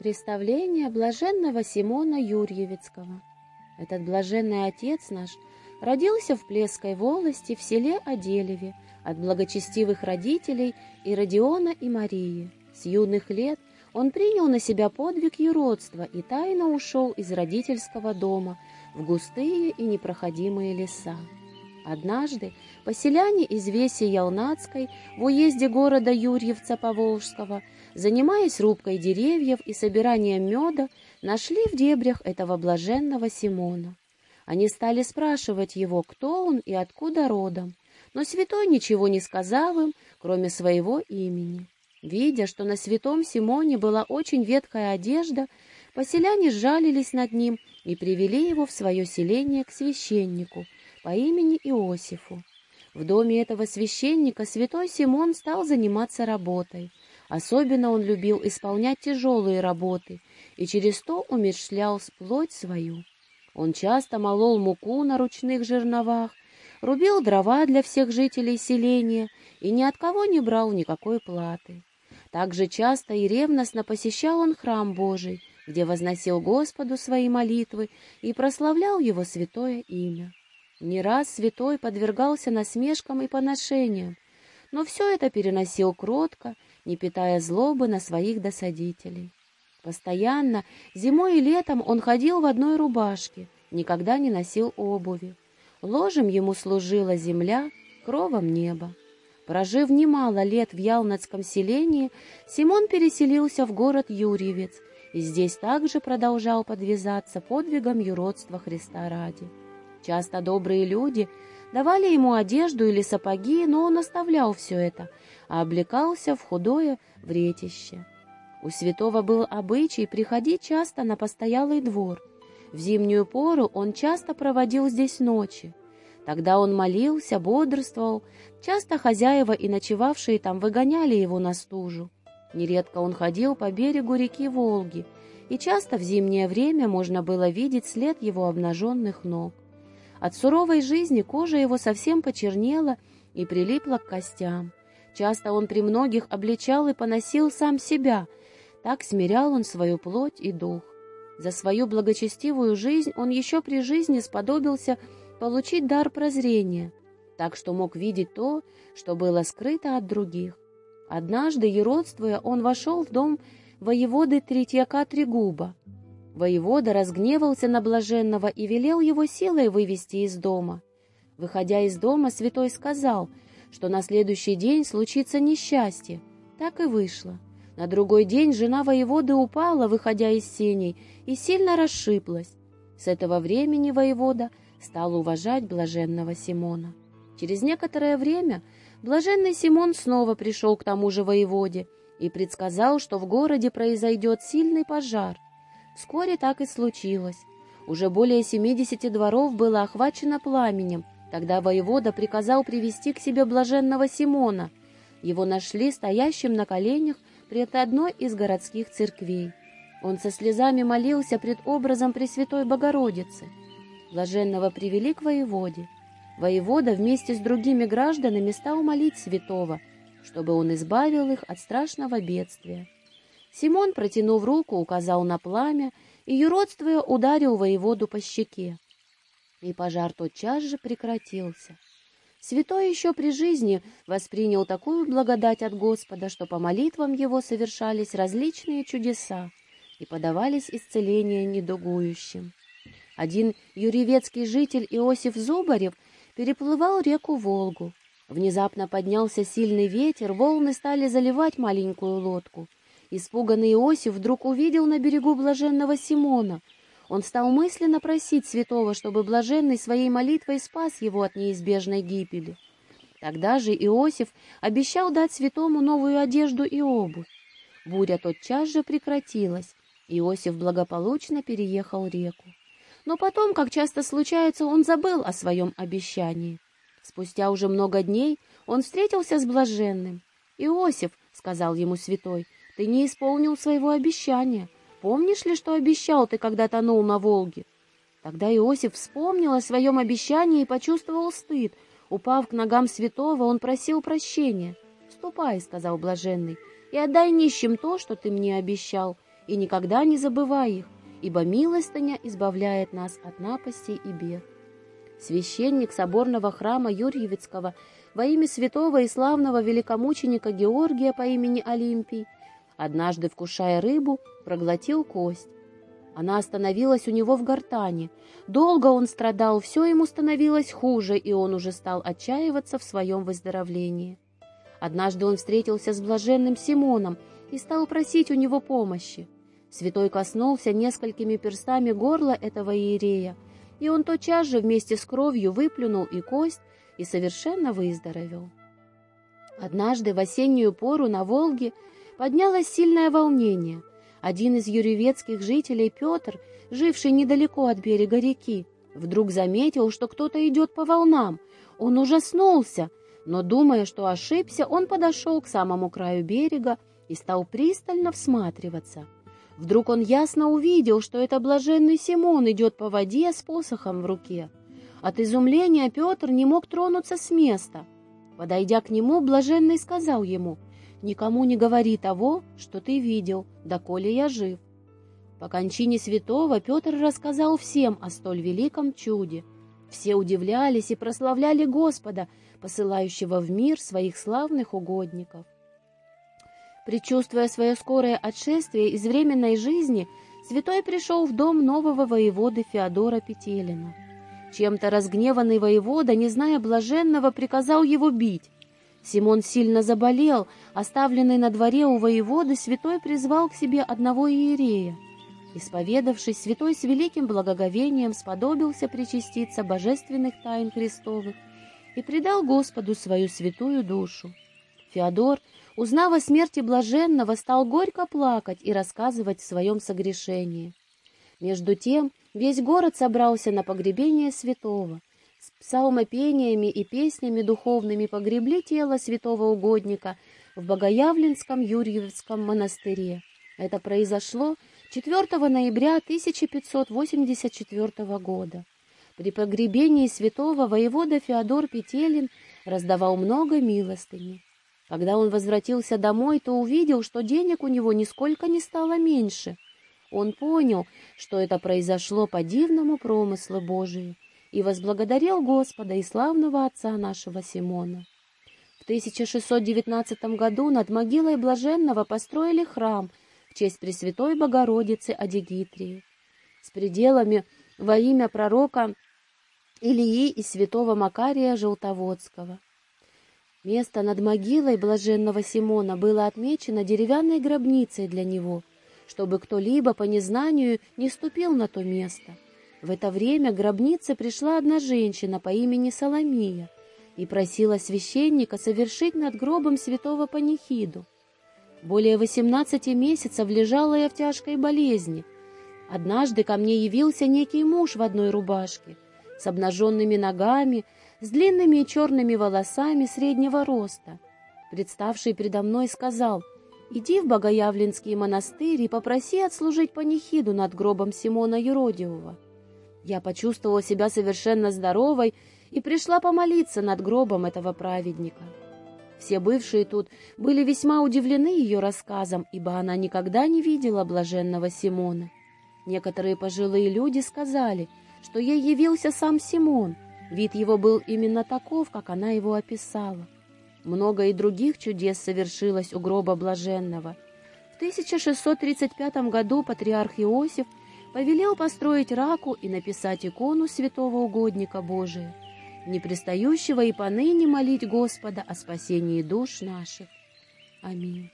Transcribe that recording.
Представление блаженного Симона Юрьевицкого. Этот блаженный отец наш родился в Плесской волости в селе Оделеве от благочестивых родителей Иродиона и Марии. С юных лет он принял на себя подвиг юродства и тайно ушел из родительского дома в густые и непроходимые леса. Однажды поселяне из Веси Ялнацкой в уезде города Юрьевца Поволжского, занимаясь рубкой деревьев и собиранием меда, нашли в дебрях этого блаженного Симона. Они стали спрашивать его, кто он и откуда родом, но святой ничего не сказал им, кроме своего имени. Видя, что на святом Симоне была очень ветхая одежда, поселяне сжалились над ним и привели его в свое селение к священнику — по имени Иосифу. В доме этого священника святой Симон стал заниматься работой. Особенно он любил исполнять тяжелые работы и через то умершлял плоть свою. Он часто молол муку на ручных жерновах, рубил дрова для всех жителей селения и ни от кого не брал никакой платы. Также часто и ревностно посещал он храм Божий, где возносил Господу свои молитвы и прославлял Его святое имя. Не раз святой подвергался насмешкам и поношениям, но все это переносил кротко, не питая злобы на своих досадителей. Постоянно, зимой и летом он ходил в одной рубашке, никогда не носил обуви. Ложем ему служила земля, кровом небо. Прожив немало лет в Ялнацком селении, Симон переселился в город Юрьевец и здесь также продолжал подвязаться подвигом юродства Христа ради. Часто добрые люди давали ему одежду или сапоги, но он оставлял все это, а облекался в худое вретище. У святого был обычай приходить часто на постоялый двор. В зимнюю пору он часто проводил здесь ночи. Тогда он молился, бодрствовал. Часто хозяева и ночевавшие там выгоняли его на стужу. Нередко он ходил по берегу реки Волги, и часто в зимнее время можно было видеть след его обнаженных ног. От суровой жизни кожа его совсем почернела и прилипла к костям. Часто он при многих обличал и поносил сам себя. Так смирял он свою плоть и дух. За свою благочестивую жизнь он еще при жизни сподобился получить дар прозрения, так что мог видеть то, что было скрыто от других. Однажды, еродствуя, он вошел в дом воеводы Третьяка Трегуба, Воевода разгневался на блаженного и велел его силой вывести из дома. Выходя из дома, святой сказал, что на следующий день случится несчастье. Так и вышло. На другой день жена воеводы упала, выходя из сеней, и сильно расшиблась. С этого времени воевода стал уважать блаженного Симона. Через некоторое время блаженный Симон снова пришел к тому же воеводе и предсказал, что в городе произойдет сильный пожар — Вскоре так и случилось. Уже более 70 дворов было охвачено пламенем. Тогда воевода приказал привести к себе блаженного Симона. Его нашли стоящим на коленях пред одной из городских церквей. Он со слезами молился пред образом Пресвятой Богородицы. Блаженного привели к воеводе. Воевода вместе с другими гражданами стал молить святого, чтобы он избавил их от страшного бедствия. Симон, протянув руку, указал на пламя и, юродствуя, ударил воеводу по щеке. И пожар тотчас же прекратился. Святой еще при жизни воспринял такую благодать от Господа, что по молитвам его совершались различные чудеса и подавались исцеления недугующим. Один юрьевецкий житель Иосиф Зубарев переплывал реку Волгу. Внезапно поднялся сильный ветер, волны стали заливать маленькую лодку — Испуганный Иосиф вдруг увидел на берегу блаженного Симона. Он стал мысленно просить святого, чтобы блаженный своей молитвой спас его от неизбежной гибели. Тогда же Иосиф обещал дать святому новую одежду и обувь. Буря тотчас же прекратилась. Иосиф благополучно переехал реку. Но потом, как часто случается, он забыл о своем обещании. Спустя уже много дней он встретился с блаженным. «Иосиф», — сказал ему святой, — ты не исполнил своего обещания. Помнишь ли, что обещал ты, когда тонул на Волге?» Тогда Иосиф вспомнил о своем обещании и почувствовал стыд. Упав к ногам святого, он просил прощения. «Ступай», — сказал блаженный, — «и отдай нищим то, что ты мне обещал, и никогда не забывай их, ибо милостыня избавляет нас от напастей и бед. Священник соборного храма Юрьевицкого во имя святого и славного великомученика Георгия по имени Олимпий, однажды, вкушая рыбу, проглотил кость. Она остановилась у него в гортани. Долго он страдал, все ему становилось хуже, и он уже стал отчаиваться в своем выздоровлении. Однажды он встретился с блаженным Симоном и стал просить у него помощи. Святой коснулся несколькими перстами горла этого иерея, и он тотчас же вместе с кровью выплюнул и кость, и совершенно выздоровел. Однажды в осеннюю пору на Волге поднялось сильное волнение. Один из юрьевецких жителей, Петр, живший недалеко от берега реки, вдруг заметил, что кто-то идет по волнам. Он ужаснулся, но, думая, что ошибся, он подошел к самому краю берега и стал пристально всматриваться. Вдруг он ясно увидел, что это блаженный Симон идет по воде с посохом в руке. От изумления Петр не мог тронуться с места. Подойдя к нему, блаженный сказал ему, «Никому не говори того, что ты видел, доколе я жив». По кончине святого Петр рассказал всем о столь великом чуде. Все удивлялись и прославляли Господа, посылающего в мир своих славных угодников. Причувствуя свое скорое отшествие из временной жизни, святой пришел в дом нового воеводы Феодора Петелина. Чем-то разгневанный воевода, не зная блаженного, приказал его бить. Симон сильно заболел, оставленный на дворе у воеводы, святой призвал к себе одного иерея. Исповедавшись, святой с великим благоговением сподобился причаститься божественных тайн Христовых и предал Господу свою святую душу. Феодор, узнав о смерти блаженного, стал горько плакать и рассказывать в своем согрешении. Между тем весь город собрался на погребение святого. С псалмопениями и песнями духовными погребли тело святого угодника в Богоявленском Юрьевском монастыре. Это произошло 4 ноября 1584 года. При погребении святого воевода Феодор Петелин раздавал много милостыни. Когда он возвратился домой, то увидел, что денег у него нисколько не стало меньше. Он понял, что это произошло по дивному промыслу Божию, и возблагодарил Господа и славного отца нашего Симона. В 1619 году над могилой Блаженного построили храм в честь Пресвятой Богородицы Адигитрии с пределами во имя пророка Илии и святого Макария Желтоводского. Место над могилой блаженного Симона было отмечено деревянной гробницей для него, чтобы кто-либо по незнанию не ступил на то место. В это время к гробнице пришла одна женщина по имени Соломия и просила священника совершить над гробом святого панихиду. Более восемнадцати месяцев лежала я в тяжкой болезни. Однажды ко мне явился некий муж в одной рубашке — с обнаженными ногами, с длинными черными волосами среднего роста. Представший предо мной сказал, «Иди в Богоявленский монастырь и попроси отслужить панихиду над гробом Симона Юродивого». Я почувствовала себя совершенно здоровой и пришла помолиться над гробом этого праведника. Все бывшие тут были весьма удивлены ее рассказом, ибо она никогда не видела блаженного Симона. Некоторые пожилые люди сказали — что ей явился сам Симон. Вид его был именно таков, как она его описала. Много и других чудес совершилось у гроба блаженного. В 1635 году патриарх Иосиф повелел построить раку и написать икону святого угодника Божия, не пристающего и поныне молить Господа о спасении душ наших. Аминь.